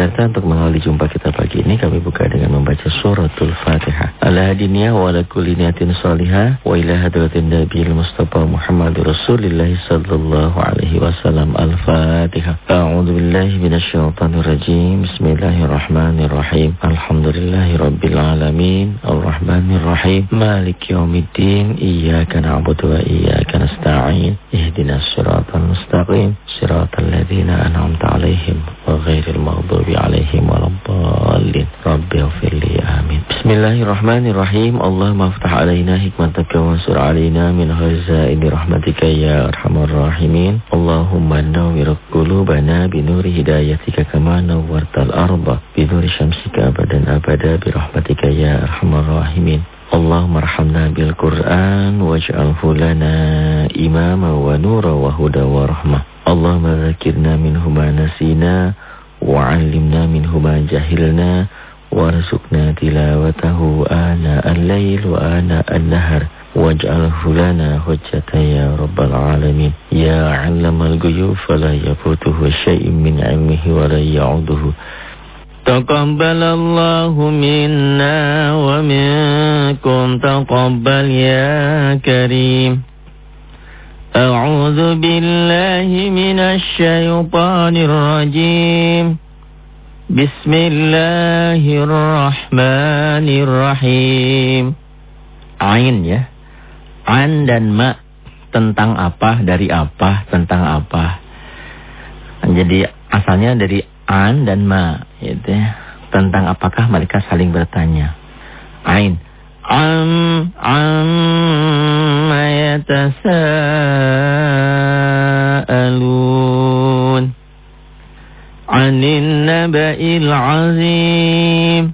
Jakarta untuk mengawali jumpa kita pagi ini kami buka dengan membaca suratul Fatihah. Ala wa ala kulli niyatin salihah wa ila hadratin Nabiil Mustafa Muhammad Rasulillah sallallahu alaihi wasallam. Al-Fatihah. A'udzu billahi minasyaitonir rajim. Bismillahirrahmanirrahim. Alhamdulillahi rabbil alamin. Arrahmanir rahim. Maliki yaumiddin. Iyyaka na'budu wa iyyaka nasta'in. Ihdinas siratal mustaqim. Siratal ladzina an'amta 'alaihim ghairil maghdubi 'alaihim waladdallin. Rabbi ighfirli amin. Bismillahirrahmanirrahim. Allahumma aftah 'alaina hikmataka wa sur 'alaina min ghazaini rahmatika ya arhamar rahimin. Allahumma nawwir qulubana bi nuri hidayatika kama nawwartal arda bi nuri syamsika abadan abada bi rahmatika ya arhamar rahimin. Allahumma arhamna bil Qur'an waj'alhu lana imama wa nura wa Allahumma zakirna minhu ma nasina وعلمنا منه ما جهلنا وارزقنا تلاوته آناء الليل وآناء النهر واجعله لنا حجة يا رب العالمين. يا علم الغيوب فلا يفوته شيء من علمه ولا يعوده. تقبل الله منا ومنكم تقبل يا كريم. أعوذ بالله من الشيطان الرجيم بسم الله الرحمن الرحيم Ain ya An dan ma Tentang apa, dari apa, tentang apa Jadi asalnya dari an dan ma gitu ya. Tentang apakah mereka saling bertanya Ain عم عم يتساءلون عن النبأ العظيم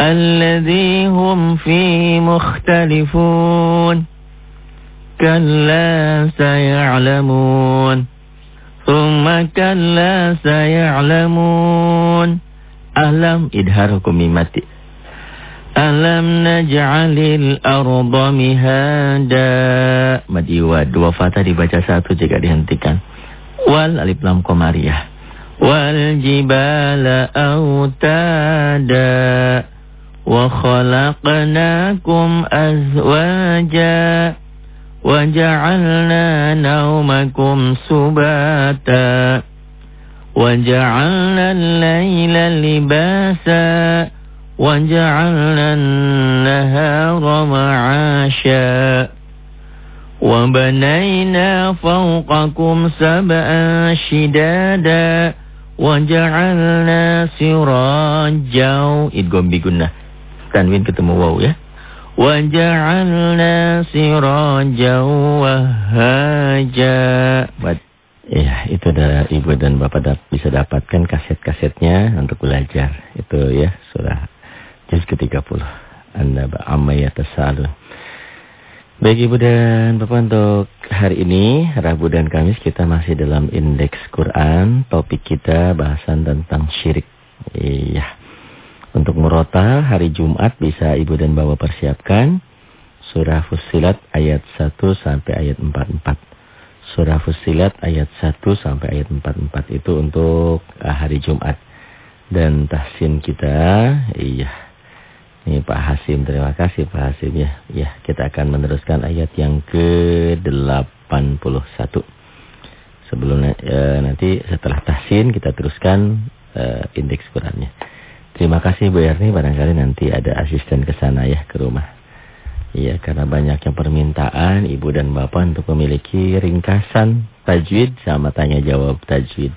الذي هم فيه مختلفون كلا سيعلمون ثم كلا سيعلمون. ألم إدهاركم بمتئ Alam naj'alil arda mihada. Madiwa dua fatah dibaca satu jika dihentikan. Wal alif lam qamariyah. Wal jibala autada. Wa khalaqnakum azwaja. Wa ja'alna naumakum subata. Wa ja'alna al-layla libasa. وجعلنا النهار معاشا وبنينا فوقكم سبعا شدادا وجعلنا سراجا idgham bi gunnah tanwin ketemu waw ya وجعلنا سراجا وهاجا Ya, itu ada ibu dan bapak dap bisa dapatkan kaset-kasetnya untuk belajar. Itu ya, surah Juz ke-30. Anda amma yatasalun. Baik Ibu dan Bapak untuk hari ini, Rabu dan Kamis kita masih dalam indeks Quran. Topik kita bahasan tentang syirik. Iya. Untuk murotal hari Jumat bisa Ibu dan Bapak persiapkan. Surah Fusilat ayat 1 sampai ayat 44. Surah Fusilat ayat 1 sampai ayat 44 itu untuk hari Jumat. Dan tahsin kita, iya ini Pak Hasim, terima kasih Pak Hasim ya. Ya, kita akan meneruskan ayat yang ke-81. Sebelum e, nanti setelah tahsin kita teruskan e, indeks Qurannya. Terima kasih Bu Erni, barangkali nanti ada asisten ke sana ya ke rumah. Iya, karena banyak yang permintaan ibu dan bapak untuk memiliki ringkasan tajwid sama tanya jawab tajwid.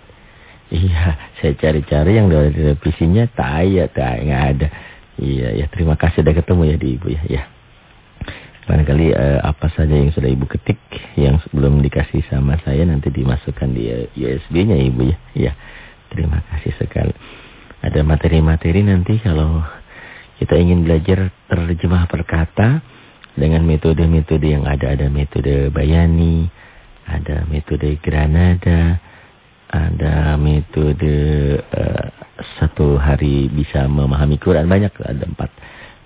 Iya, saya cari-cari yang dari revisinya tak ada, tak ada. Iya, ya terima kasih sudah ketemu ya di Ibu ya. ya. Barangkali uh, apa saja yang sudah Ibu ketik yang belum dikasih sama saya nanti dimasukkan di eh, USB-nya Ibu ya. Ya. Terima kasih sekali. Ada materi-materi nanti kalau kita ingin belajar terjemah perkata dengan metode-metode yang ada. Ada metode Bayani, ada metode Granada, ada metode uh, satu hari bisa memahami Quran banyak ada empat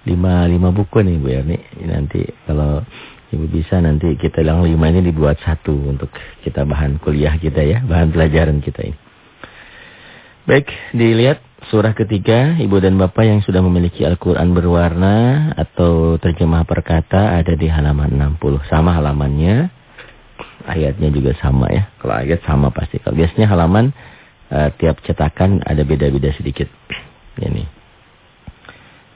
lima lima buku nih Bu Erni nanti kalau Ibu bisa nanti kita yang lima ini dibuat satu untuk kita bahan kuliah kita ya bahan pelajaran kita ini Baik, dilihat surah ketiga, Ibu dan Bapak yang sudah memiliki Al-Quran berwarna atau terjemah perkata ada di halaman 60. Sama halamannya, ayatnya juga sama ya. Kalau ayat sama pasti. Kalau biasanya halaman uh, tiap cetakan ada beda-beda sedikit. Ini.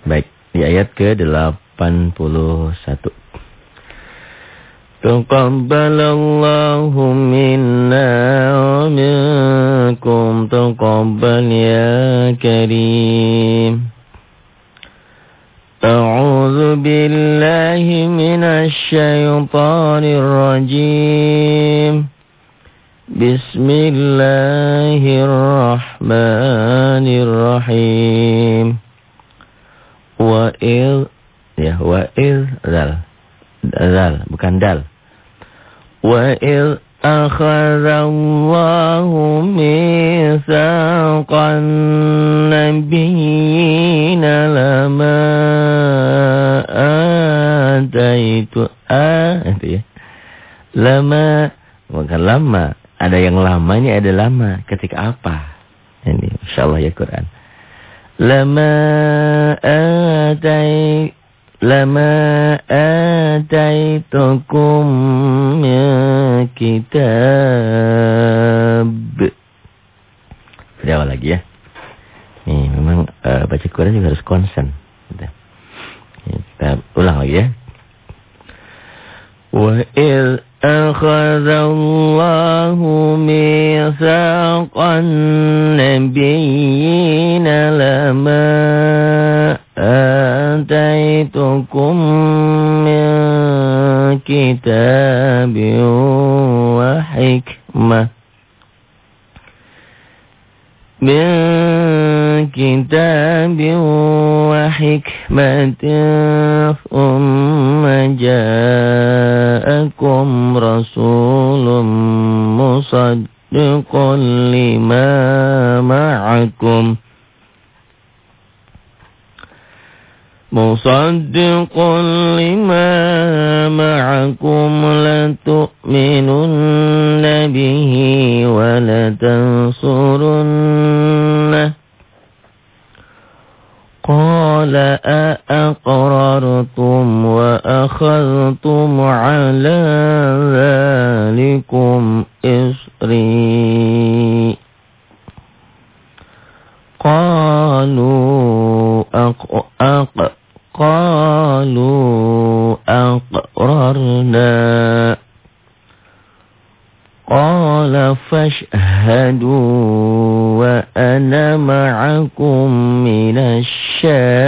Baik, di ayat ke-81. تقبل الله منا ومنكم تقبل يا كريم أعوذ بالله من الشيطان الرجيم بسم الله الرحمن الرحيم وإذ ya وإذ ذل ذل bukan dal وإذ أخذ الله ميثاق النبيين لما آتيت آه ya. Lama bukan lama, ada yang lamanya ada lama. Ketika apa? Ini insyaallah ya Quran. Lama atai lama ataitukum min kitab. Dari lagi ya. Nih, memang uh, baca Quran juga harus konsen. Kita ulang lagi ya. Wa il أخذ الله ميثاق النبيين لما آتيتكم من كتاب وحكمة. من كتاب وحكمة ثم جاءكم رسول مصدق لما معكم مصدق لما معكم لتؤمنن به ولتنصرنه. قال أأقررتم وأخذتم على ذلكم إصري قالوا أق أق قالوا أقررنا. قال فاشهدوا وأنا معكم من الشاهدين.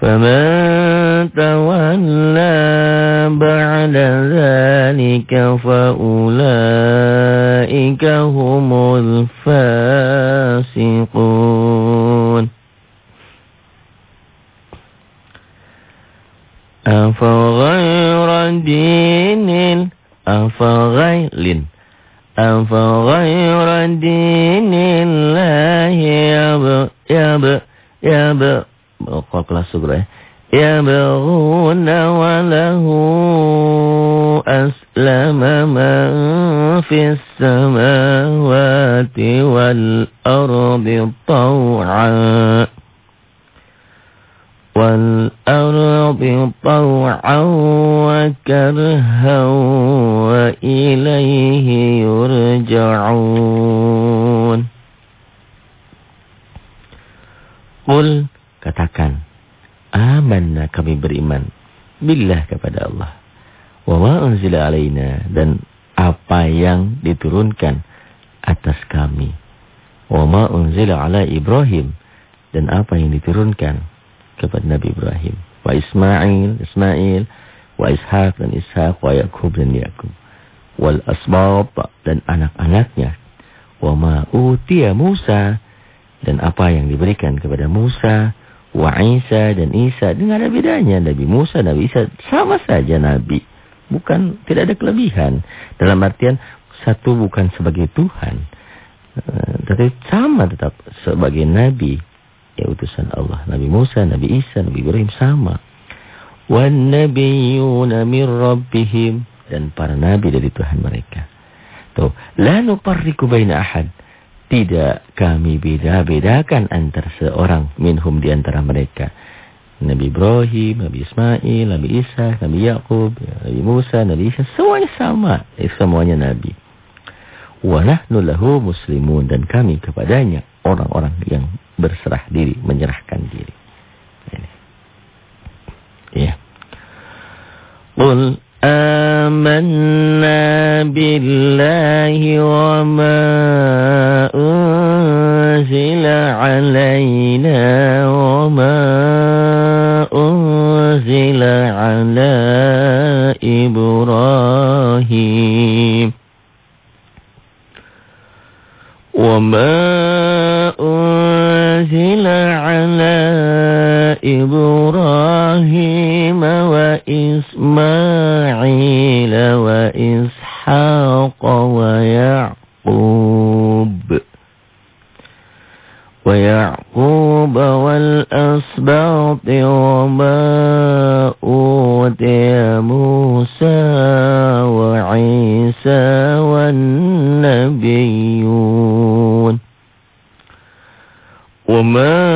فمن تولى بعد ذلك فأولئك هم الفاسقون أفغير دين أفغير أفغير دين الله يب يب يب kelas sugra ya yabghuna wa lahu aslama man fis samawati wal ardi taw'a wal ardi taw'a wa karha wa ilayhi yurja'un Qul Katakan, amanna kami beriman. Billah kepada Allah. Wa ma unzila alaina. Dan apa yang diturunkan atas kami. Wa ma unzila ala Ibrahim. Dan apa yang diturunkan kepada Nabi Ibrahim. Wa Ismail, Ismail. Wa Ishaq dan Ishaq. Wa Yakub dan Yakub. Wal asbab dan anak-anaknya. Wa ma utiya Musa. Dan apa yang diberikan kepada Musa wa Isa dan Isa. Dengan ada bedanya Nabi Musa Nabi Isa sama saja nabi. Bukan tidak ada kelebihan. Dalam artian satu bukan sebagai Tuhan. Uh, tetapi sama tetap sebagai nabi. Ya utusan Allah. Nabi Musa Nabi Isa Nabi Ibrahim sama. Nabiyuna min rabbihim. Dan para nabi dari Tuhan mereka. Tuh, nufarriqu baina ahad. Tidak kami beda-bedakan antara seorang minhum di antara mereka. Nabi Ibrahim, Nabi Ismail, Nabi Isa, Nabi Yakub, Nabi Musa, Nabi Isa, semuanya sama. Eh, semuanya Nabi. Wa nahnu muslimun dan kami kepadanya orang-orang yang berserah diri, menyerahkan diri. Ini. Ya. Qul آمنا بالله وما أنزل علينا وما أنزل على إبراهيم وما أنزل على وإسماعيل وإسحاق ويعقوب ويعقوب والأسباط وما أوتي موسى وعيسى والنبيون وما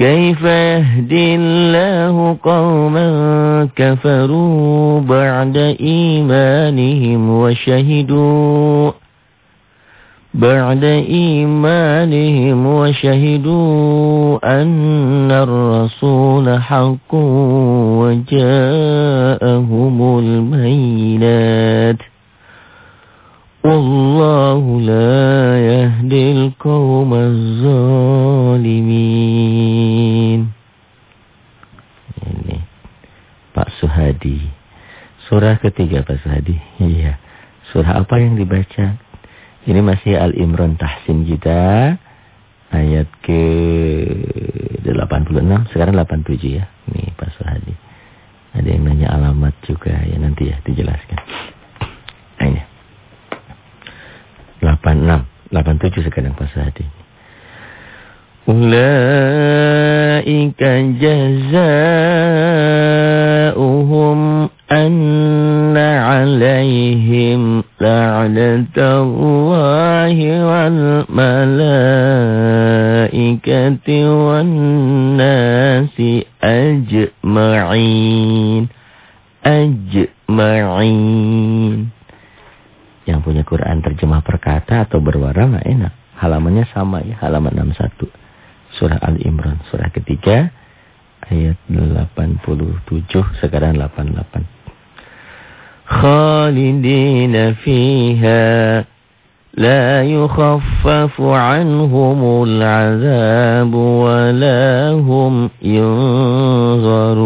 كيف يهدي الله قوما كفروا بعد إيمانهم وشهدوا بعد إيمانهم وشهدوا أن الرسول حق وجاءهم البينات والله لا يهدي القوم الظالمين Ini Pak Suhadi Surah ketiga Pak Suhadi Iya Surah apa yang dibaca ini masih Al-Imran Tahsin kita. Ayat ke 86. Sekarang 87 ya. Ini Pak Suhadi. Ada yang nanya alamat juga ya nanti ya dijelaskan. 86, 87 sekarang pasal hadis. Ulaika jazaohum anna 'alaihim la'natullahi wal malaikati wan nasi ajma'in ajma'in Quran terjemah perkata atau berwarna mah enak. Halamannya sama ya, halaman 61. Surah Al-Imran, surah ketiga ayat 87 sekarang 88. خالدين فيها لا يخفف عنهم العذاب ولا هم ينظرون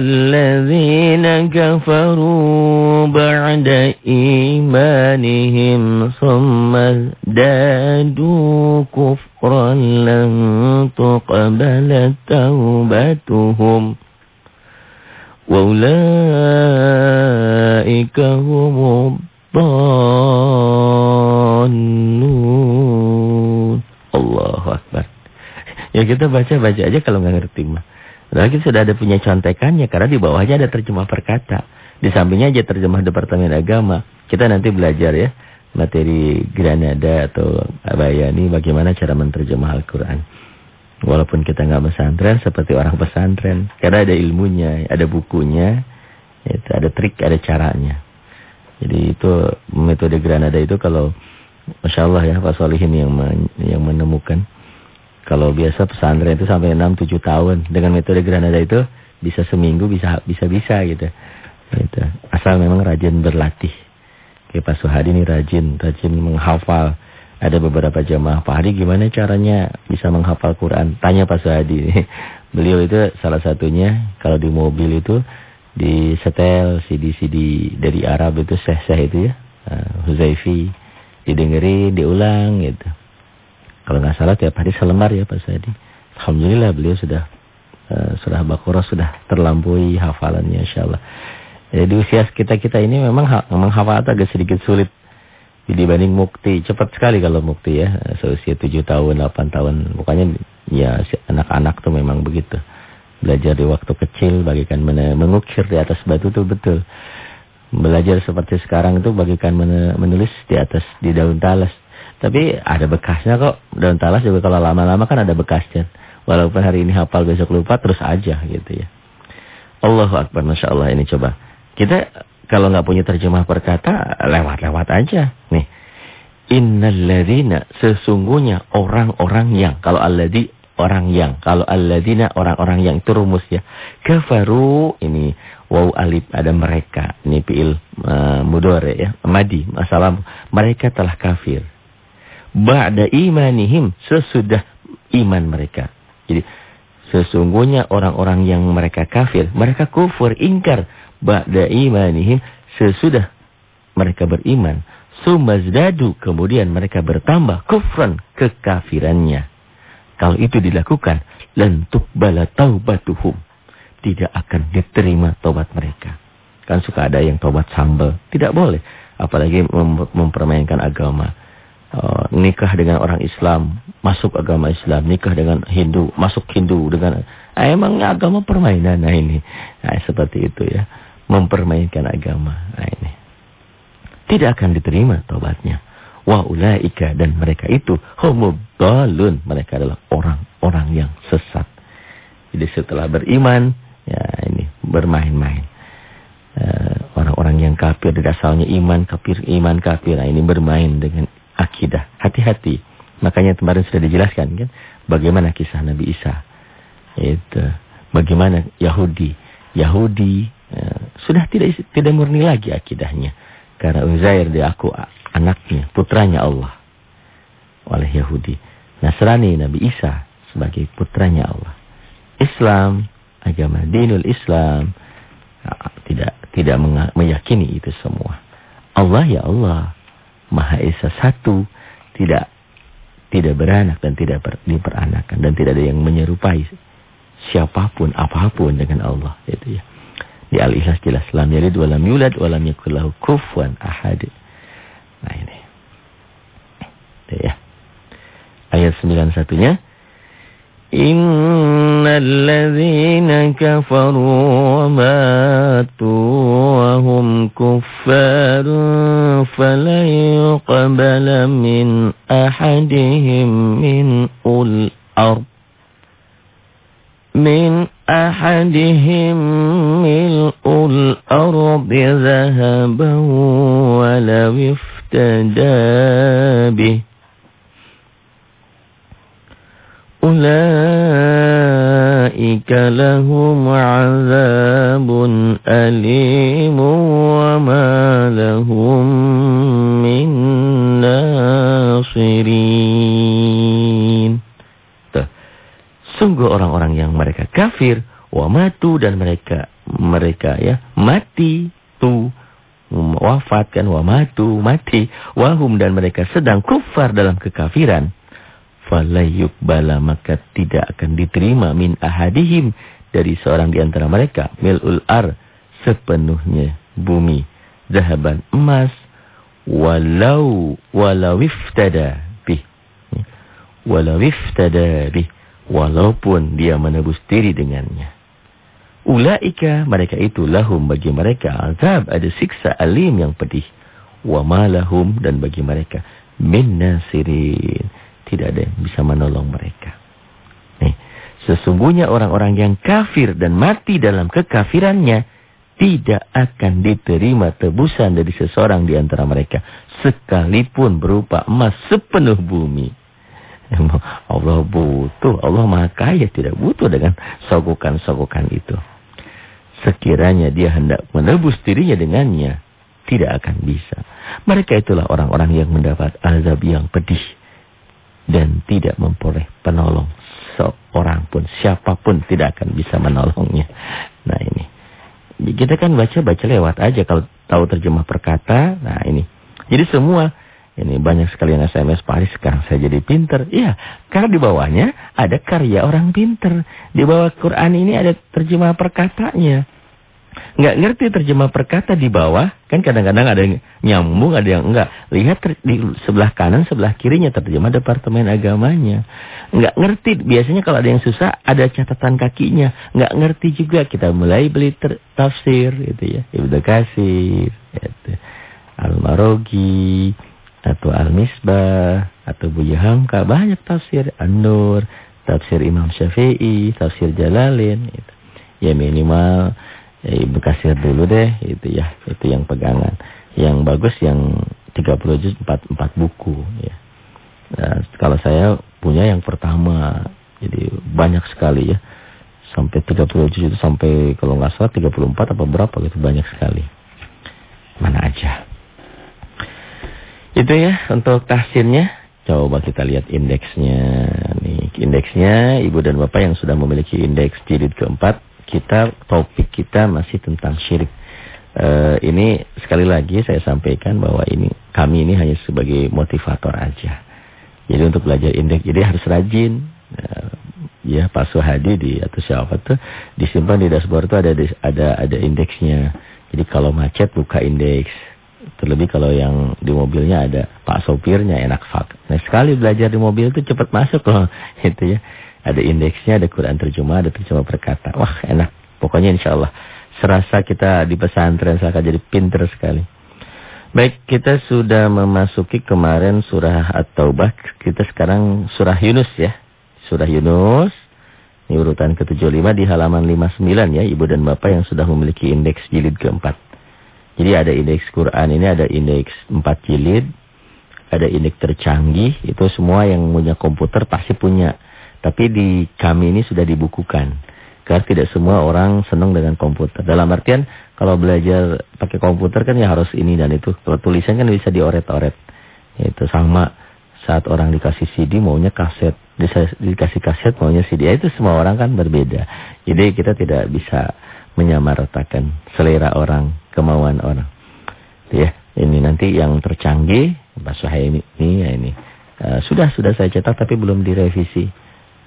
الذين كفروا بعد إيمانهم ثم ازدادوا كفرا لن تقبل توبتهم وأولئك هم الضالون الله أكبر Ya kita baca-baca aja kalau nggak ngerti mah. lagi sudah ada punya contekannya karena di bawahnya ada terjemah perkata. Di sampingnya aja terjemah Departemen Agama. Kita nanti belajar ya materi Granada atau Abayani bagaimana cara menerjemah Al-Quran. Walaupun kita nggak pesantren seperti orang pesantren. Karena ada ilmunya, ada bukunya, itu ada trik, ada caranya. Jadi itu metode Granada itu kalau Masya Allah ya Pak Solihin yang yang menemukan. Kalau biasa pesantren itu sampai 6-7 tahun. Dengan metode Granada itu bisa seminggu bisa bisa bisa gitu. Gitu. Asal memang rajin berlatih. Kayak Pak Suhadi ini rajin, rajin menghafal. Ada beberapa jamaah, Pak Hadi gimana caranya bisa menghafal Quran? Tanya Pak Suhadi. Beliau itu salah satunya kalau di mobil itu di setel CD-CD dari Arab itu seh-seh itu ya. Uh, Huzaifi didengerin, diulang gitu. Kalau nggak salah tiap hari selembar ya Pak Suhadi. Alhamdulillah beliau sudah uh, surah Baqarah sudah terlampaui hafalannya insyaallah. Jadi di usia kita-kita ini memang menghafal agak sedikit sulit dibanding mukti. Cepat sekali kalau mukti ya. Seusia 7 tahun, 8 tahun. Bukannya ya anak-anak tuh memang begitu. Belajar di waktu kecil bagikan mengukir di atas batu tuh betul. Belajar seperti sekarang itu bagikan menulis di atas di daun talas. Tapi ada bekasnya kok. Daun talas juga kalau lama-lama kan ada bekasnya. Walaupun hari ini hafal besok lupa terus aja gitu ya. Allahu Akbar Masya Allah ini coba. Kita kalau nggak punya terjemah perkata, lewat-lewat aja. Nih. Innalladzina sesungguhnya orang-orang yang kalau alladzi orang yang kalau alladzina orang-orang yang itu rumus ya. Kafaru ini waw alif ada mereka. Ini fiil uh, mudhari ya. Madi masalah mereka telah kafir. Ba'da imanihim sesudah iman mereka. Jadi sesungguhnya orang-orang yang mereka kafir, mereka kufur, ingkar. Ba'da imanihim sesudah mereka beriman. Sumazdadu kemudian mereka bertambah kufran kekafirannya. Kalau itu dilakukan lentuk bala taubatuhum. Tidak akan diterima tobat mereka. Kan suka ada yang tobat sambal. Tidak boleh. Apalagi mem mempermainkan agama uh, nikah dengan orang Islam masuk agama Islam nikah dengan Hindu masuk Hindu dengan ah, emangnya agama permainan nah ini nah, seperti itu ya mempermainkan agama. Nah ini. Tidak akan diterima tobatnya. Wa ulaika dan mereka itu humudalun. Mereka adalah orang-orang yang sesat. Jadi setelah beriman, ya ini bermain-main. Eh, orang-orang uh, yang kafir dari asalnya iman kafir iman kafir nah ini bermain dengan akidah hati-hati makanya kemarin sudah dijelaskan kan bagaimana kisah Nabi Isa itu bagaimana Yahudi Yahudi ya, sudah tidak tidak murni lagi akidahnya. Karena Uzair diaku anaknya, putranya Allah oleh Yahudi. Nasrani Nabi Isa sebagai putranya Allah. Islam, agama dinul Islam tidak tidak meyakini itu semua. Allah ya Allah, Maha Esa satu, tidak tidak beranak dan tidak ber, diperanakan dan tidak ada yang menyerupai siapa pun apa pun dengan Allah itu ya. Di Al-Ikhlas jelas lam yalid wa lam yulad wa lam yakul lahu kufuwan ahad. Nah ini. Ya. Ayat 91-nya إن الذين كفروا وماتوا وهم كفار فلن يقبل من أحدهم من الأرض من أحدهم ملء الأرض ذهبا ولو افتدى به Ulaika lahum azabun alim wa ma lahum min nasirin. Sungguh orang-orang yang mereka kafir, wamatu dan mereka mereka ya mati tu wafatkan wa mati wahum dan mereka sedang kufar dalam kekafiran falayuk bala maka tidak akan diterima min ahadihim dari seorang di antara mereka milul ar sepenuhnya bumi zahaban emas walau walau iftada bih walau iftada bih walaupun dia menebus diri dengannya. Ulaika mereka itu lahum bagi mereka azab ada siksa alim yang pedih. Wa malahum dan bagi mereka min nasirin. Tidak ada yang bisa menolong mereka. Nih, sesungguhnya orang-orang yang kafir dan mati dalam kekafirannya tidak akan diterima tebusan dari seseorang di antara mereka sekalipun berupa emas sepenuh bumi. Allah butuh, Allah maha kaya tidak butuh dengan sogokan-sogokan itu. Sekiranya dia hendak menebus dirinya dengannya, tidak akan bisa. Mereka itulah orang-orang yang mendapat azab yang pedih dan tidak memperoleh penolong. Seorang pun, siapa pun tidak akan bisa menolongnya. Nah ini. Kita kan baca-baca lewat aja kalau tahu terjemah perkata. Nah ini. Jadi semua ini banyak sekali yang SMS Paris sekarang saya jadi pinter. Iya, karena di bawahnya ada karya orang pinter. Di bawah Quran ini ada terjemah perkatanya. Nggak ngerti terjemah perkata di bawah, kan kadang-kadang ada yang nyambung, ada yang enggak. Lihat di sebelah kanan, sebelah kirinya terjemah Departemen Agamanya. Nggak ngerti, biasanya kalau ada yang susah, ada catatan kakinya. Nggak ngerti juga, kita mulai beli tafsir, gitu ya. Ibnu Kasir, gitu. Al-Marogi, atau Al-Misbah, atau Buya Hamka, banyak tafsir. An-Nur, tafsir Imam Syafi'i, tafsir Jalalin, gitu. Ya minimal ya, Ibu kasir dulu deh itu ya itu yang pegangan. Yang bagus yang 30 juz 4, 4 buku ya. Nah, kalau saya punya yang pertama jadi banyak sekali ya. Sampai 30 juz itu sampai kalau nggak salah 34 apa berapa gitu banyak sekali. Mana aja. Itu ya untuk tahsinnya coba kita lihat indeksnya. Nih indeksnya ibu dan bapak yang sudah memiliki indeks jilid keempat kita topik kita masih tentang syirik. Uh, ini sekali lagi saya sampaikan bahwa ini kami ini hanya sebagai motivator aja. Jadi untuk belajar indeks, jadi harus rajin. Uh, ya Pak Suhadi di atau siapa tuh disimpan di dashboard itu ada ada ada indeksnya. Jadi kalau macet buka indeks. Terlebih kalau yang di mobilnya ada Pak sopirnya enak fak. Nah sekali belajar di mobil itu cepat masuk loh, gitu ya. Ada indeksnya, ada Quran terjemah, ada terjemah perkata. Wah enak. Pokoknya insya Allah. Serasa kita di pesantren, saya akan jadi pinter sekali. Baik, kita sudah memasuki kemarin surah At-Taubah. Kita sekarang surah Yunus ya. Surah Yunus. Ini urutan ke-75 di halaman 59 ya. Ibu dan Bapak yang sudah memiliki indeks jilid keempat. Jadi ada indeks Quran ini ada indeks 4 jilid. Ada indeks tercanggih. Itu semua yang punya komputer pasti punya. Tapi di kami ini sudah dibukukan. Karena tidak semua orang senang dengan komputer. Dalam artian kalau belajar pakai komputer kan ya harus ini dan itu. Kalau tulisan kan bisa dioret-oret. Itu sama saat orang dikasih CD maunya kaset. Dikasih kaset maunya CD. Ya, itu semua orang kan berbeda. Jadi kita tidak bisa menyamaratakan selera orang, kemauan orang. Ya, ini nanti yang tercanggih, Pak Suhaimi ini, ya ini. Uh, sudah sudah saya cetak tapi belum direvisi.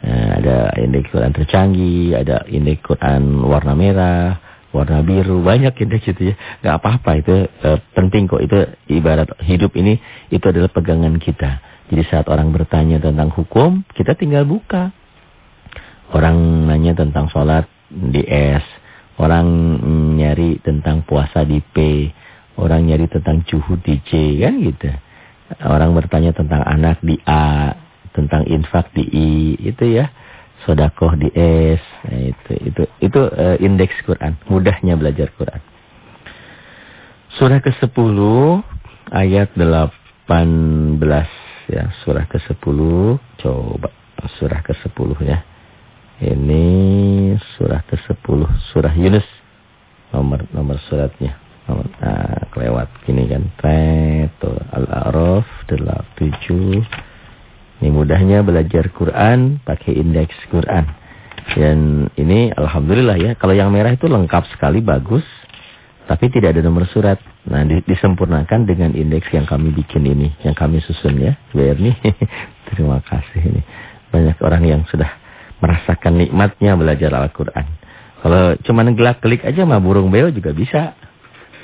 Nah, ada indeks Quran tercanggih, ada indeks Quran warna merah, warna biru, banyak indeks itu ya. Gak apa-apa itu e, penting kok itu ibarat hidup ini itu adalah pegangan kita. Jadi saat orang bertanya tentang hukum, kita tinggal buka. Orang nanya tentang sholat di S, orang nyari tentang puasa di P, orang nyari tentang cuhu di C, kan gitu. Orang bertanya tentang anak di A, tentang infak di I itu ya. Sodakoh di S nah, itu itu itu uh, indeks Quran. Mudahnya belajar Quran. Surah ke 10 ayat 18 ya. Surah ke 10 coba. Surah ke 10 ya. Ini surah ke 10 surah Yunus. Nomor nomor suratnya. Nomor nah, kelewat gini kan. Tuh. Al-A'raf 7 ini mudahnya belajar Quran pakai indeks Quran. Dan ini Alhamdulillah ya. Kalau yang merah itu lengkap sekali, bagus. Tapi tidak ada nomor surat. Nah disempurnakan dengan indeks yang kami bikin ini. Yang kami susun ya. Biar nih. Terima kasih ini. Banyak orang yang sudah merasakan nikmatnya belajar Al-Quran. Kalau cuma gelak klik aja mah burung beo juga bisa.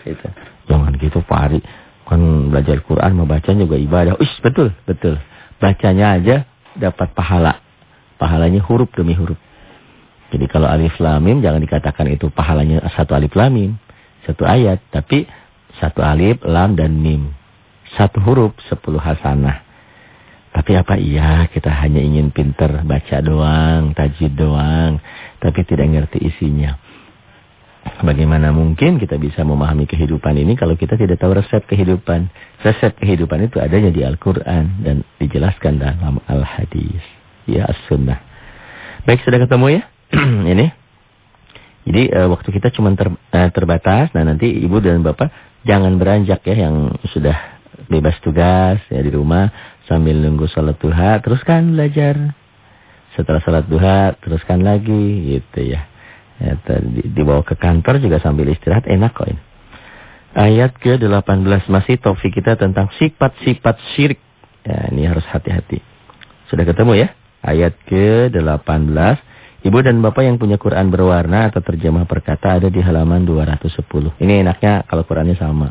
Gitu. Jangan gitu Pak Ari. Kan belajar Quran, membaca juga ibadah. Uish, betul, betul. Bacanya aja dapat pahala. Pahalanya huruf demi huruf. Jadi kalau alif lamim jangan dikatakan itu pahalanya satu alif lamim, satu ayat, tapi satu alif, lam dan mim. Satu huruf, sepuluh hasanah. Tapi apa iya kita hanya ingin pinter baca doang, tajwid doang, tapi tidak ngerti isinya. Bagaimana mungkin kita bisa memahami kehidupan ini kalau kita tidak tahu resep kehidupan. Resep kehidupan itu adanya di Al-Quran dan dijelaskan dalam Al-Hadis. Ya As-Sunnah. Baik, sudah ketemu ya? ini. Jadi uh, waktu kita cuma ter, uh, terbatas. Nah nanti ibu dan bapak jangan beranjak ya yang sudah bebas tugas ya di rumah sambil nunggu sholat duha. Teruskan belajar. Setelah sholat duha teruskan lagi gitu ya. Ya dibawa ke kantor juga sambil istirahat enak kok ini. Ayat ke-18 masih topik kita tentang sifat-sifat syirik. Ya, ini harus hati-hati. Sudah ketemu ya? Ayat ke-18 Ibu dan Bapak yang punya Quran berwarna atau terjemah perkata ada di halaman 210. Ini enaknya kalau Qurannya sama.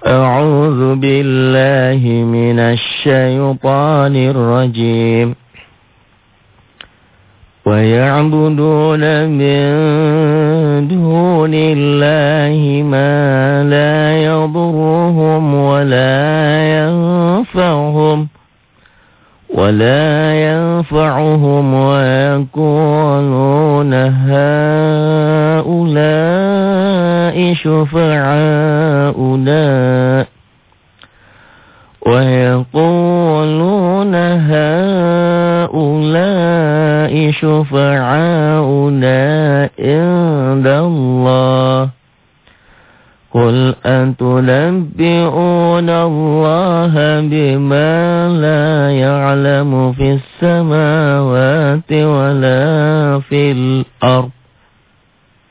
A'udzu billahi minasy syaithanir rajim. ويعبدون من دون الله ما لا يضرهم ولا ينفعهم ولا ينفعهم ويقولون هؤلاء شفعاؤنا ويقولون هؤلاء شفعاؤنا عند الله. قل أتنبئون الله بما لا يعلم في السماوات ولا في الأرض.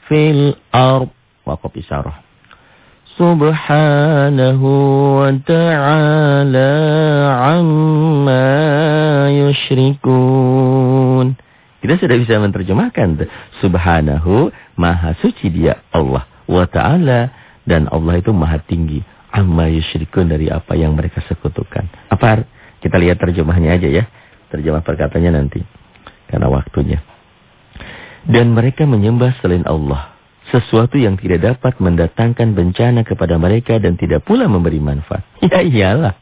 في الأرض. وقف إشارة. سبحانه وتعالى عما يشركون Kita sudah bisa menerjemahkan Subhanahu Maha Suci dia Allah Wa Ta'ala dan Allah itu maha tinggi. Amma yusyrikun dari apa yang mereka sekutukan. Apa? Kita lihat terjemahnya aja ya. Terjemah perkataannya nanti. Karena waktunya. Dan mereka menyembah selain Allah. Sesuatu yang tidak dapat mendatangkan bencana kepada mereka dan tidak pula memberi manfaat. Ya iyalah.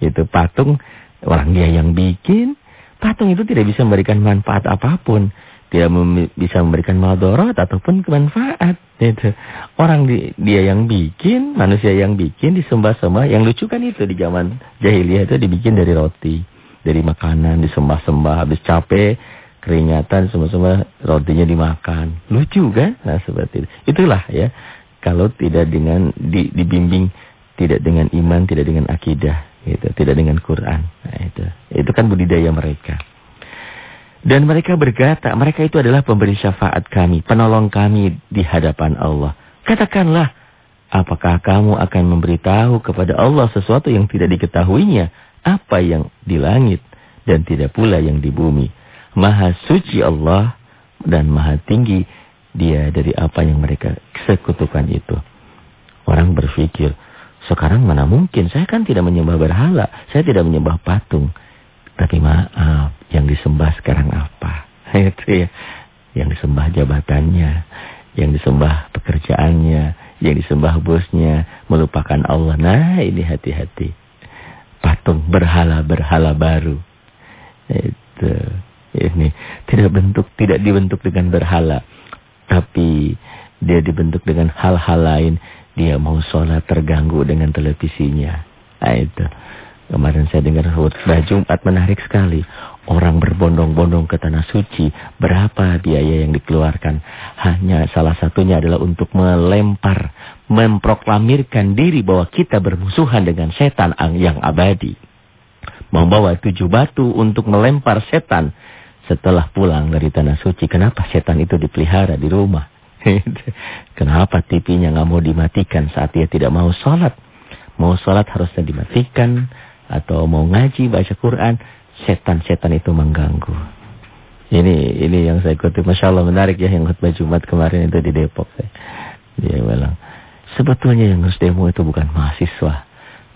Itu patung orang dia yang bikin. Patung itu tidak bisa memberikan manfaat apa pun. Tidak mem bisa memberikan madorot ataupun kemanfaat. Itu. Orang di, dia yang bikin, manusia yang bikin disembah-sembah. Yang lucu kan itu di zaman jahiliyah itu dibikin dari roti, dari makanan, disembah-sembah. Habis capek, keringatan, semua-semua rotinya dimakan. Lucu kan? Nah seperti itu. Itulah ya. Kalau tidak dengan di, dibimbing, tidak dengan iman, tidak dengan akidah, gitu, tidak dengan Quran. Nah itu, itu kan budidaya mereka. Dan mereka berkata, mereka itu adalah pemberi syafaat kami, penolong kami di hadapan Allah. Katakanlah, apakah kamu akan memberitahu kepada Allah sesuatu yang tidak diketahuinya? Apa yang di langit dan tidak pula yang di bumi. Maha suci Allah dan maha tinggi dia dari apa yang mereka sekutukan itu. Orang berpikir, sekarang mana mungkin, saya kan tidak menyembah berhala, saya tidak menyembah patung. Tapi maaf, yang disembah sekarang apa? Itu ya. Yang disembah jabatannya, yang disembah pekerjaannya, yang disembah bosnya, melupakan Allah. Nah, ini hati-hati. Patung berhala-berhala baru. Itu. Ini tidak bentuk tidak dibentuk dengan berhala, tapi dia dibentuk dengan hal-hal lain. Dia mau sholat terganggu dengan televisinya. Nah, itu. Kemarin saya dengar khutbah Jumat menarik sekali. Orang berbondong-bondong ke tanah suci. Berapa biaya yang dikeluarkan? Hanya salah satunya adalah untuk melempar, memproklamirkan diri bahwa kita bermusuhan dengan setan yang abadi. Membawa tujuh batu untuk melempar setan. Setelah pulang dari tanah suci, kenapa setan itu dipelihara di rumah? kenapa TV-nya nggak mau dimatikan saat dia tidak mau sholat? Mau sholat harusnya dimatikan atau mau ngaji baca Quran, setan-setan itu mengganggu. Ini ini yang saya kutip, masya Allah menarik ya yang khutbah Jumat kemarin itu di Depok. Dia bilang sebetulnya yang harus demo itu bukan mahasiswa.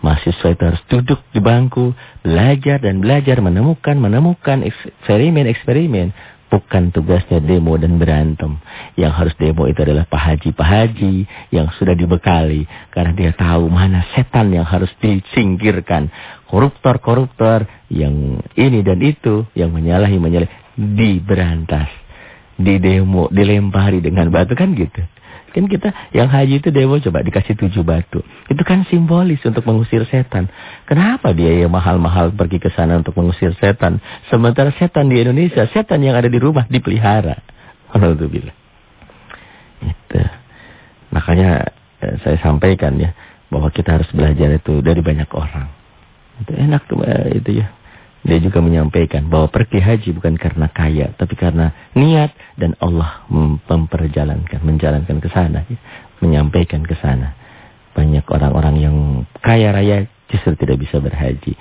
Mahasiswa itu harus duduk di bangku, belajar dan belajar, menemukan, menemukan eksperimen-eksperimen. Bukan tugasnya demo dan berantem. Yang harus demo itu adalah Pak Haji-Pak Haji yang sudah dibekali. Karena dia tahu mana setan yang harus disingkirkan. Koruptor-koruptor yang ini dan itu, yang menyalahi-menyalahi, diberantas. Di demo, dilempari dengan batu kan gitu. Kan kita yang haji itu dewa coba dikasih tujuh batu. Itu kan simbolis untuk mengusir setan. Kenapa dia yang mahal-mahal pergi ke sana untuk mengusir setan? Sementara setan di Indonesia, setan yang ada di rumah dipelihara. Alhamdulillah. Itu. Makanya eh, saya sampaikan ya bahwa kita harus belajar itu dari banyak orang. Itu enak tuh eh, itu ya. Dia juga menyampaikan bahwa pergi haji bukan karena kaya, tapi karena niat dan Allah memperjalankan, menjalankan ke sana, ya. menyampaikan ke sana. Banyak orang-orang yang kaya raya justru tidak bisa berhaji.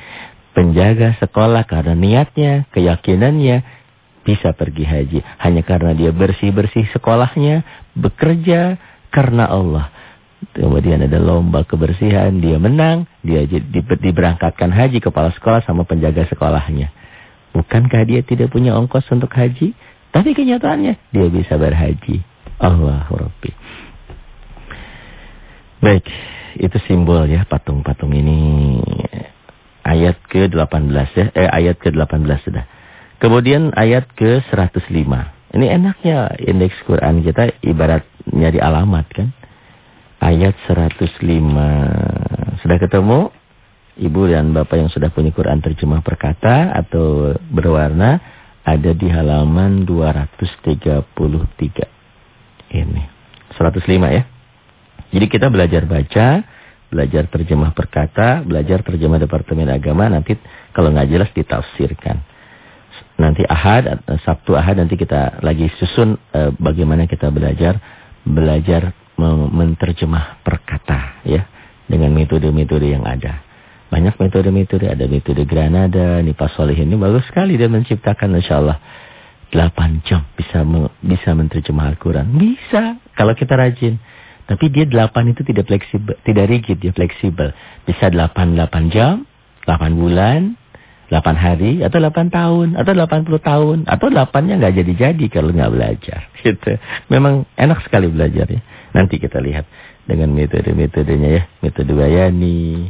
Penjaga sekolah karena niatnya, keyakinannya bisa pergi haji. Hanya karena dia bersih-bersih sekolahnya, bekerja karena Allah. Kemudian ada lomba kebersihan, dia menang, dia di, diberangkatkan haji kepala sekolah sama penjaga sekolahnya. Bukankah dia tidak punya ongkos untuk haji? Tapi kenyataannya dia bisa berhaji. Allahu Rabbi. Baik, itu simbol ya patung-patung ini. Ayat ke-18 ya, eh ayat ke-18 sudah. Kemudian ayat ke-105. Ini enaknya indeks Quran kita ibarat nyari alamat kan ayat 105. Sudah ketemu? Ibu dan Bapak yang sudah punya Quran terjemah perkata atau berwarna ada di halaman 233. Ini. 105 ya. Jadi kita belajar baca, belajar terjemah perkata, belajar terjemah Departemen Agama, nanti kalau nggak jelas ditafsirkan. Nanti Ahad, Sabtu Ahad nanti kita lagi susun eh, bagaimana kita belajar belajar menterjemah perkata ya dengan metode-metode yang ada. Banyak metode-metode, ada metode Granada, Nipas Soleh ini bagus sekali dia menciptakan insyaallah 8 jam bisa bisa menerjemah Al-Qur'an. Bisa kalau kita rajin. Tapi dia 8 itu tidak fleksibel, tidak rigid, dia fleksibel. Bisa 8 8 jam, 8 bulan, 8 hari atau 8 tahun atau 80 tahun atau 8-nya nggak jadi-jadi kalau nggak belajar gitu. Memang enak sekali belajar ya. Nanti kita lihat dengan metode-metodenya ya, metode bayani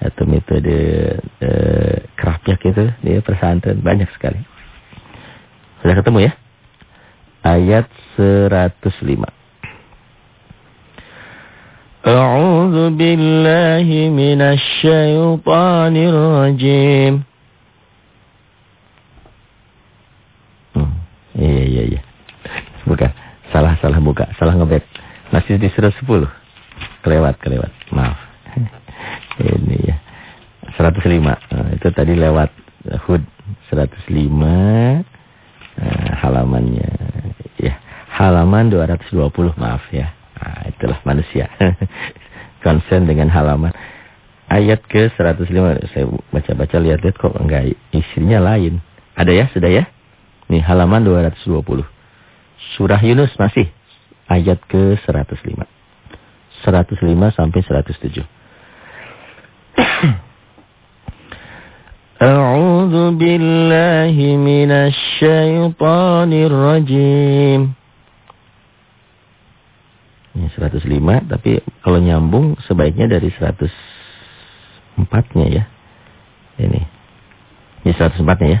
atau metode eh, kerapyak itu dia pesantren banyak sekali. Sudah ketemu ya? Ayat 105. A'udzu billahi minasy syaithanir rajim. Iya iya iya. Buka. Salah salah buka, salah ngebet. Masih di surat 10. Kelewat, kelewat. Maaf. Ini ya. 105. Nah, itu tadi lewat Hud 105 nah, halamannya. Ya, halaman 220, maaf ya. Nah, itulah manusia. Konsen dengan halaman. Ayat ke 105 saya baca-baca lihat-lihat kok enggak isinya lain. Ada ya, sudah ya? Nih halaman 220. Surah Yunus masih ayat ke-105. 105 sampai 107. A'udzu billahi minasy syaithanir rajim. Ini 105 tapi kalau nyambung sebaiknya dari 104-nya ya. Ini. Ini 104-nya ya.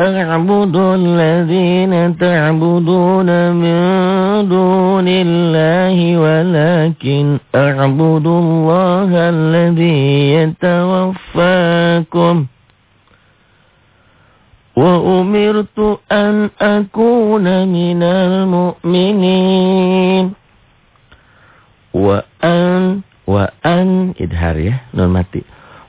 أعبد الذين تعبدون من دون الله ولكن أعبد الله الذي يتوفاكم. وأمرت أن أكون من المؤمنين. وأن وأن إدهار يا نون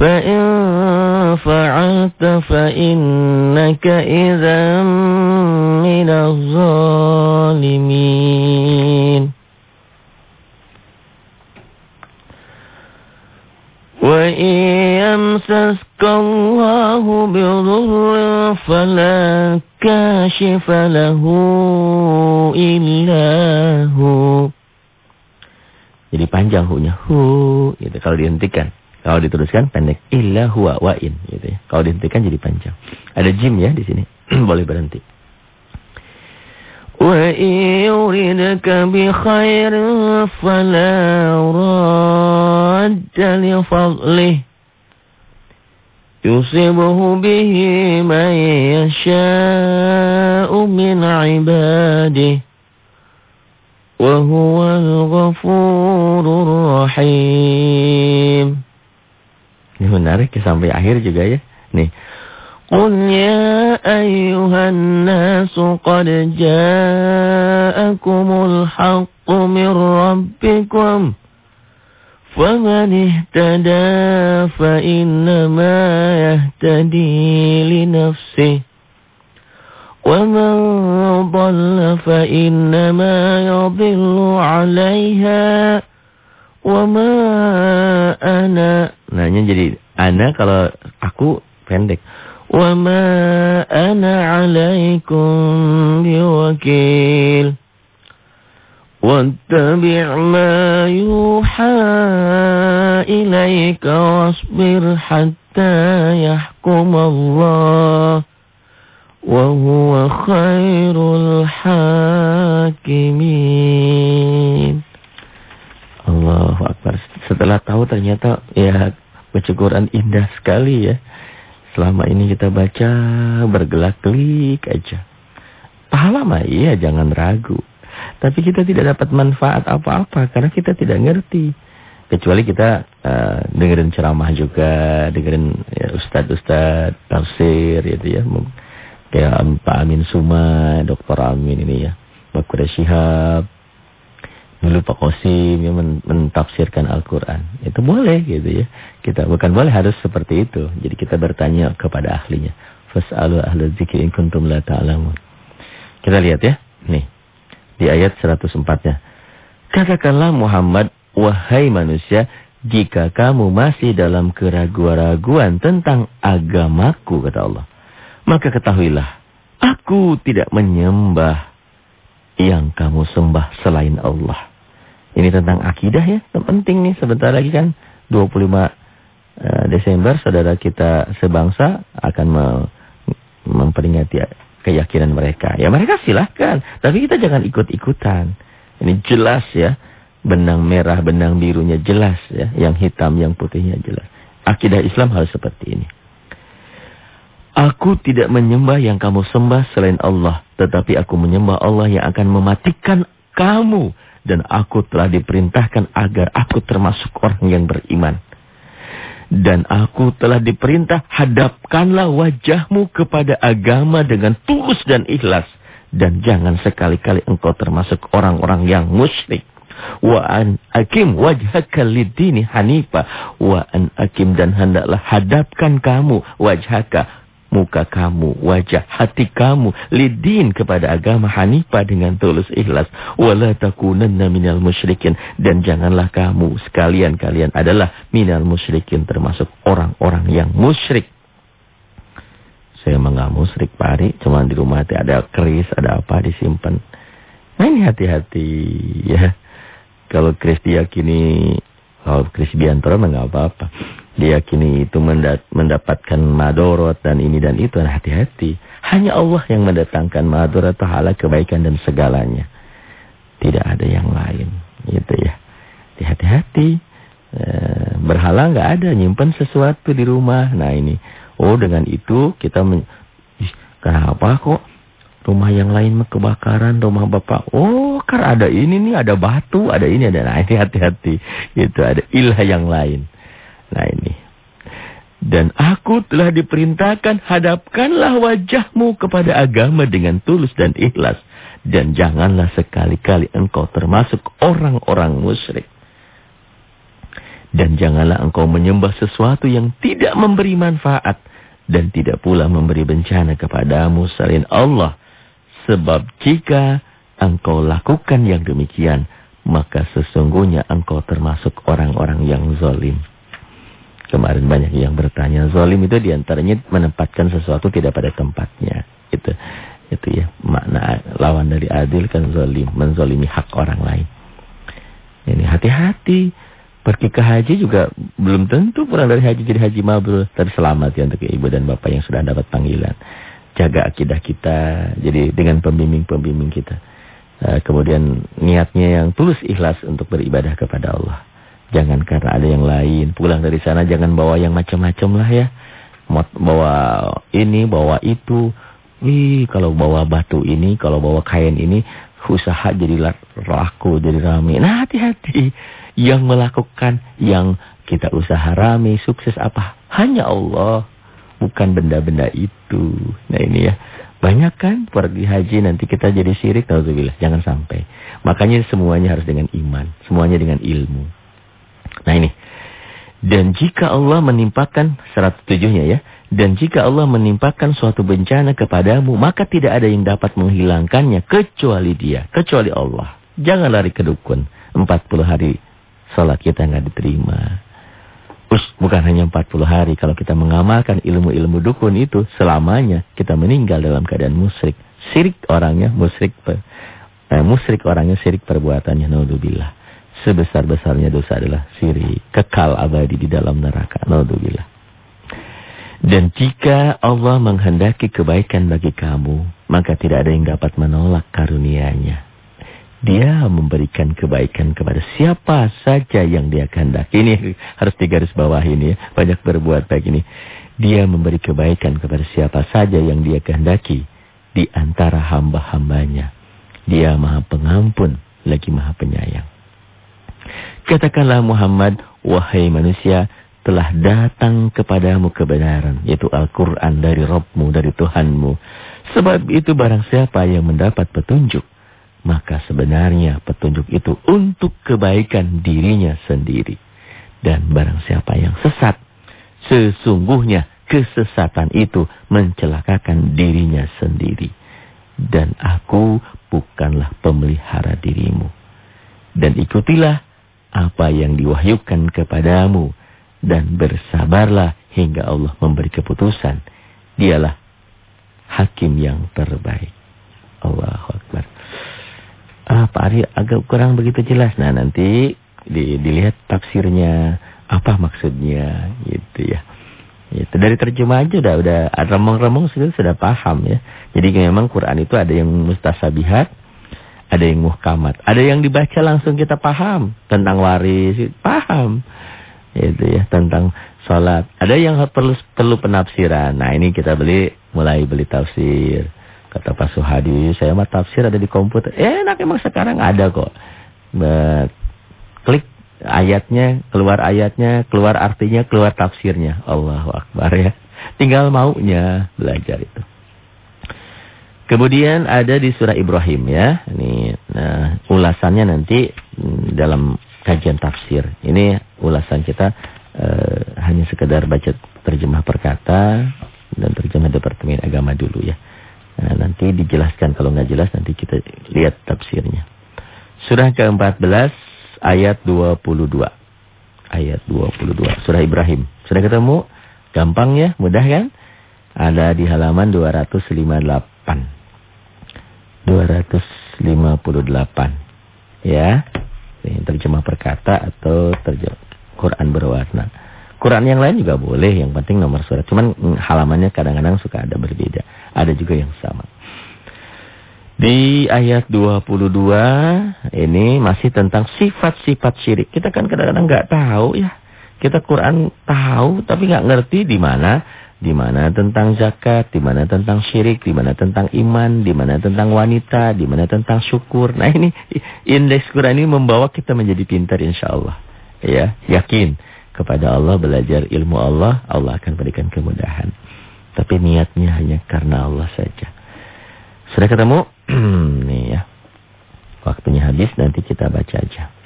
فإن فعلت فإنك إذا من الظالمين وإن يمسسك الله بضر فلا كاشف له إلا هو Jadi panjang hunya hu gitu kalau dihentikan. Kalau diteruskan pendek illa huwa wa in gitu ya. Kalau dihentikan jadi panjang. Ada jim ya di sini. Boleh berhenti. وإن يردك بخير فلا راد لفضله يصيبه به من يشاء من عباده وهو الغفور الرحيم Ini menarik ya sampai akhir juga ya. Nih. قل يا أيها الناس قد جاءكم الحق من ربكم فمن اهتدى فإنما يهتدي لنفسه ومن ضل فإنما يضل عليها وما أنا Nanya jadi Ana kalau aku pendek وما أنا عليكم بوكيل واتبع ما يوحى إليك واصبر حتى يحكم الله وهو خير الحاكمين Allahu Akbar. Setelah tahu ternyata ya baca Quran indah sekali ya. Selama ini kita baca bergelak-gelik aja. Pahala mah iya jangan ragu. Tapi kita tidak dapat manfaat apa-apa karena kita tidak ngerti. Kecuali kita uh, dengerin ceramah juga, dengerin ya, ustad-ustad, tafsir gitu ya. Kayak Pak Amin Suma, Dr. Amin ini ya. Pak Kuda Syihab, Dulu Kosim yang mentafsirkan Al-Quran. Itu boleh gitu ya. Kita bukan boleh harus seperti itu. Jadi kita bertanya kepada ahlinya. Fas'alu ahla zikri in kuntum la ta'lamun. Kita lihat ya. Nih. Di ayat 104-nya. Katakanlah Muhammad, wahai manusia, jika kamu masih dalam keraguan-raguan tentang agamaku, kata Allah. Maka ketahuilah, aku tidak menyembah yang kamu sembah selain Allah. Ini tentang akidah ya, penting nih sebentar lagi kan 25 eh, Desember saudara kita sebangsa akan memperingati keyakinan mereka. Ya mereka silahkan, tapi kita jangan ikut-ikutan. Ini jelas ya, benang merah, benang birunya jelas ya, yang hitam, yang putihnya jelas. Akidah Islam harus seperti ini. Aku tidak menyembah yang kamu sembah selain Allah, tetapi aku menyembah Allah yang akan mematikan kamu dan aku telah diperintahkan agar aku termasuk orang yang beriman. Dan aku telah diperintah hadapkanlah wajahmu kepada agama dengan tulus dan ikhlas. Dan jangan sekali-kali engkau termasuk orang-orang yang musyrik. Wa an akim wajhaka lidini hanifa. Wa an akim dan hendaklah hadapkan kamu wajhaka muka kamu, wajah, hati kamu, lidin kepada agama Hanifah dengan tulus ikhlas. Wala takunanna minal musyrikin. Dan janganlah kamu sekalian kalian adalah minal musyrikin termasuk orang-orang yang musyrik. Saya emang gak musyrik pari, cuma di rumah ada keris, ada apa disimpan. Nah ini hati-hati ya. Kalau keris diyakini, kalau keris biantara mah gak apa-apa diyakini itu mendapatkan madorot dan ini dan itu, hati-hati. Hanya Allah yang mendatangkan madorot, pahala, kebaikan dan segalanya. Tidak ada yang lain. Gitu ya. Hati-hati. E, berhala nggak ada, nyimpan sesuatu di rumah. Nah ini. Oh dengan itu kita... Men... Kenapa kok rumah yang lain kebakaran, rumah bapak. Oh, karena ada ini nih, ada batu, ada ini, ada. Nah, ini hati-hati. Itu ada ilah yang lain. Nah ini. Dan aku telah diperintahkan hadapkanlah wajahmu kepada agama dengan tulus dan ikhlas. Dan janganlah sekali-kali engkau termasuk orang-orang musyrik. Dan janganlah engkau menyembah sesuatu yang tidak memberi manfaat. Dan tidak pula memberi bencana kepadamu selain Allah. Sebab jika engkau lakukan yang demikian, maka sesungguhnya engkau termasuk orang-orang yang zalim. Kemarin banyak yang bertanya, zalim itu di antaranya menempatkan sesuatu tidak pada tempatnya. Itu itu ya makna lawan dari adil kan zalim, menzalimi hak orang lain. Ini hati-hati. Pergi ke haji juga belum tentu pulang dari haji jadi haji mabrur. Tapi selamat ya untuk ibu dan bapak yang sudah dapat panggilan. Jaga akidah kita. Jadi dengan pembimbing-pembimbing kita. Eh, kemudian niatnya yang tulus ikhlas untuk beribadah kepada Allah. Jangan karena ada yang lain. Pulang dari sana jangan bawa yang macam-macam lah ya. Bawa ini, bawa itu. Wih, kalau bawa batu ini, kalau bawa kain ini, usaha jadi laku, jadi rame. Nah, hati-hati. Yang melakukan, yang kita usaha rame, sukses apa? Hanya Allah. Bukan benda-benda itu. Nah, ini ya. Banyak kan pergi haji nanti kita jadi. Alhamdulillah. Jangan sampai. Makanya semuanya harus dengan iman. Semuanya dengan ilmu. Nah ini. Dan jika Allah menimpakan syarat tujuhnya ya. Dan jika Allah menimpakan suatu bencana kepadamu. Maka tidak ada yang dapat menghilangkannya. Kecuali dia. Kecuali Allah. Jangan lari ke dukun. 40 hari sholat kita nggak diterima. Us, bukan hanya 40 hari. Kalau kita mengamalkan ilmu-ilmu dukun itu, selamanya kita meninggal dalam keadaan musyrik. Syirik orangnya, musyrik. Per, eh, musyrik orangnya, syirik perbuatannya. Naudzubillah. Sebesar-besarnya dosa adalah syirik. Kekal abadi di dalam neraka. Naudzubillah. Dan jika Allah menghendaki kebaikan bagi kamu, maka tidak ada yang dapat menolak karunia-Nya. Dia memberikan kebaikan kepada siapa saja yang dia kehendaki. Ini harus digaris bawah ini ya. Banyak berbuat baik ini. Dia memberi kebaikan kepada siapa saja yang dia kehendaki. Di antara hamba-hambanya. Dia maha pengampun. Lagi maha penyayang. Katakanlah Muhammad. Wahai manusia. Telah datang kepadamu kebenaran. Yaitu Al-Quran dari Rabbmu, dari Tuhanmu. Sebab itu barang siapa yang mendapat petunjuk maka sebenarnya petunjuk itu untuk kebaikan dirinya sendiri. Dan barang siapa yang sesat, sesungguhnya kesesatan itu mencelakakan dirinya sendiri. Dan aku bukanlah pemelihara dirimu. Dan ikutilah apa yang diwahyukan kepadamu. Dan bersabarlah hingga Allah memberi keputusan. Dialah hakim yang terbaik. Allahu Akbar ah, Pak Ari agak kurang begitu jelas. Nah nanti di, dilihat tafsirnya apa maksudnya gitu ya. Itu dari terjemah aja udah udah remong-remong sudah sudah paham ya. Jadi memang Quran itu ada yang mustasabihat, ada yang muhkamat, ada yang dibaca langsung kita paham tentang waris, paham. Itu ya tentang salat. Ada yang perlu perlu penafsiran. Nah, ini kita beli mulai beli tafsir. Kata Pak Suhadi, saya mah tafsir ada di komputer. Enak emang sekarang ada kok. But, klik ayatnya, keluar ayatnya, keluar artinya, keluar tafsirnya. Allahu Akbar ya. Tinggal maunya belajar itu. Kemudian ada di surah Ibrahim ya. Ini nah, ulasannya nanti mm, dalam kajian tafsir. Ini ulasan kita uh, hanya sekedar baca terjemah perkata dan terjemah Departemen Agama dulu ya. Nah, nanti dijelaskan kalau nggak jelas nanti kita lihat tafsirnya. Surah ke-14 ayat 22. Ayat 22 surah Ibrahim. Sudah ketemu? Gampang ya, mudah kan? Ada di halaman 258. 258. Ya. Ini terjemah perkata atau terjemah Quran berwarna. Quran yang lain juga boleh, yang penting nomor surat. Cuman mm, halamannya kadang-kadang suka ada berbeda. Ada juga yang sama. Di ayat 22 ini masih tentang sifat-sifat syirik. Kita kan kadang-kadang nggak tahu ya. Kita Quran tahu tapi nggak ngerti di mana di mana tentang zakat, di mana tentang syirik, di mana tentang iman, di mana tentang wanita, di mana tentang syukur. Nah ini indeks Quran ini membawa kita menjadi pintar insya Allah. Ya, yakin. kepada Allah, belajar ilmu Allah, Allah akan berikan kemudahan. Tapi niatnya hanya karena Allah saja. Sudah ketemu? Nih ya. Waktunya habis, nanti kita baca aja.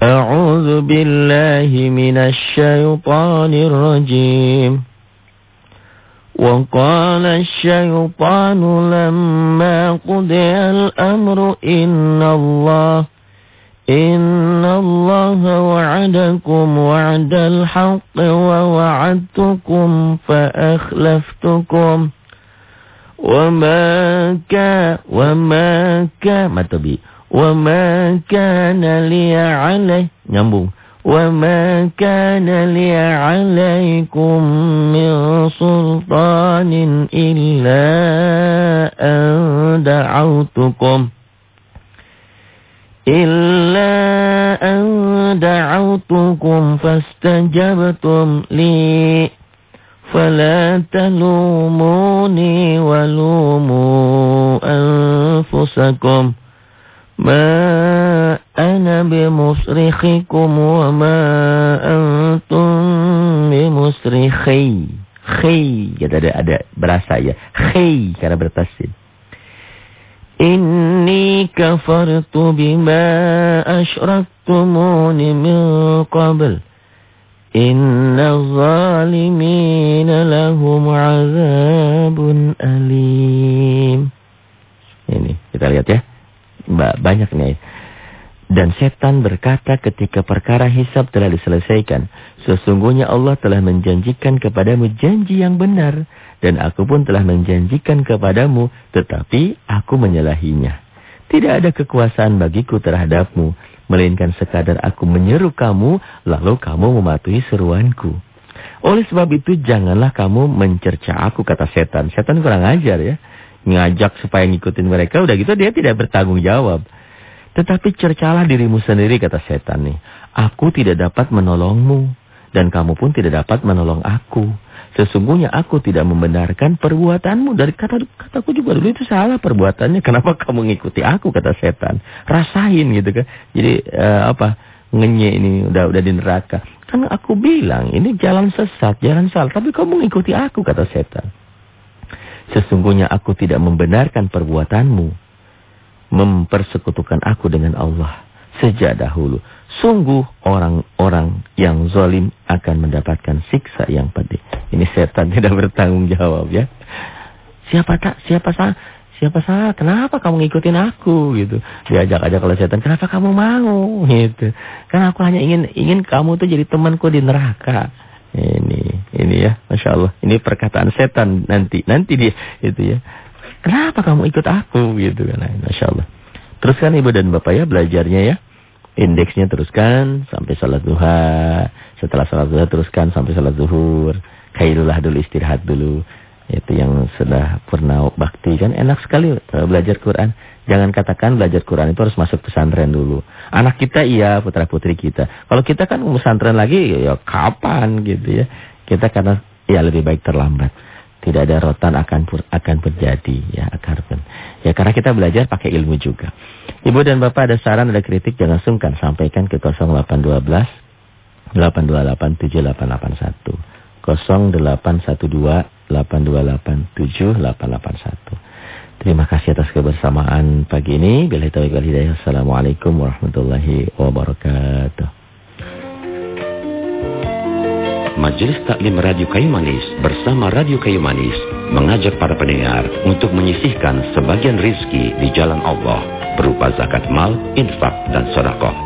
A'udzu billahi minasy syaithanir rajim. وقال الشيطان لما قضي الأمر إن الله إن الله وعدكم وعد الحق ووعدتكم فأخلفتكم وما كان وما كان ما تبي Wa ma kana liya alai. Nyambung. Wa ma kana liya alaikum min sultanin illa an da'autukum. إلا أن دعوتكم فاستجبتم لي فلا تلوموني ولوموا أنفسكم ما أنا بمصرخكم وما أنتم بمصرخي خي ya ada ada berasa ya khي karena bertasin Inni kafartu bima asyraktumuni min qabl Inna zalimina lahum azabun alim Ini kita lihat ya banyak nih. Dan setan berkata ketika perkara hisab telah diselesaikan, sesungguhnya Allah telah menjanjikan kepadamu janji yang benar, dan aku pun telah menjanjikan kepadamu, tetapi aku menyalahinya. Tidak ada kekuasaan bagiku terhadapmu, melainkan sekadar aku menyeru kamu, lalu kamu mematuhi seruanku. Oleh sebab itu janganlah kamu mencerca aku, kata setan. Setan kurang ajar ya ngajak supaya ngikutin mereka, udah gitu dia tidak bertanggung jawab. Tetapi cercalah dirimu sendiri, kata setan nih. Aku tidak dapat menolongmu, dan kamu pun tidak dapat menolong aku. Sesungguhnya aku tidak membenarkan perbuatanmu. Dari kata kataku juga dulu itu salah perbuatannya. Kenapa kamu ngikuti aku, kata setan. Rasain gitu kan. Jadi uh, apa, ngenye ini udah udah di neraka. Kan aku bilang ini jalan sesat, jalan salah. Tapi kamu ngikuti aku, kata setan. Sesungguhnya aku tidak membenarkan perbuatanmu. Mempersekutukan aku dengan Allah. Sejak dahulu. Sungguh orang-orang yang zalim akan mendapatkan siksa yang pedih. Ini setan tidak bertanggung jawab ya. Siapa tak, siapa sah, siapa sah, kenapa kamu ngikutin aku gitu. Diajak aja kalau setan, kenapa kamu mau gitu. Karena aku hanya ingin ingin kamu tuh jadi temanku di neraka. Ini, ini ya, masya Allah. Ini perkataan setan nanti, nanti dia itu ya. Kenapa kamu ikut aku gitu kan? Masya Allah. Teruskan ibu dan bapak ya belajarnya ya. Indeksnya teruskan sampai salat duha. Setelah salat duha teruskan sampai salat zuhur. Kailulah dulu istirahat dulu. Itu yang sudah pernah bakti kan enak sekali eh, belajar Quran. Jangan katakan belajar Quran itu harus masuk pesantren dulu. Anak kita iya, putra-putri kita. Kalau kita kan pesantren lagi ya kapan gitu ya. Kita karena ya lebih baik terlambat. Tidak ada rotan akan akan terjadi ya akar. Ya karena kita belajar pakai ilmu juga. Ibu dan Bapak ada saran ada kritik jangan sungkan sampaikan ke 0812 828 7881. 0812 828 7881. Terima kasih atas kebersamaan pagi ini. Bila wal hidayah. Assalamualaikum warahmatullahi wabarakatuh. Majelis Taklim Radio Kayu Manis bersama Radio Kayu Manis mengajak para pendengar untuk menyisihkan sebagian rizki di jalan Allah berupa zakat mal, infak, dan sodakoh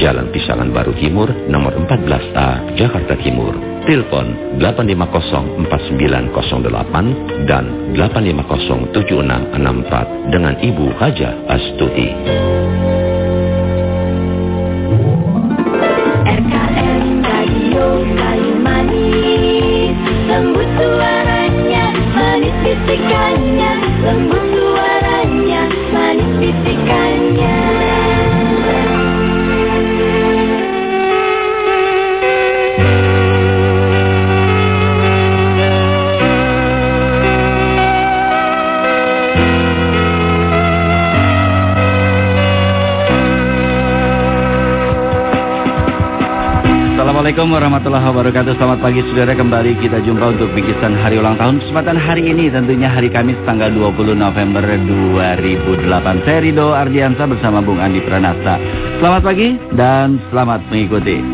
Jalan Pisangan Baru Timur, nomor 14A, Jakarta Timur. Telepon 8504908 dan 8507664 dengan Ibu Haja Astuti. Assalamualaikum warahmatullahi wabarakatuh. Selamat pagi saudara. Kembali kita jumpa untuk bikisan hari ulang tahun Kesempatan hari ini tentunya hari Kamis tanggal 20 November 2008 Saya Rido Ardiansa bersama Bung Andi Pranasta. Selamat pagi dan selamat mengikuti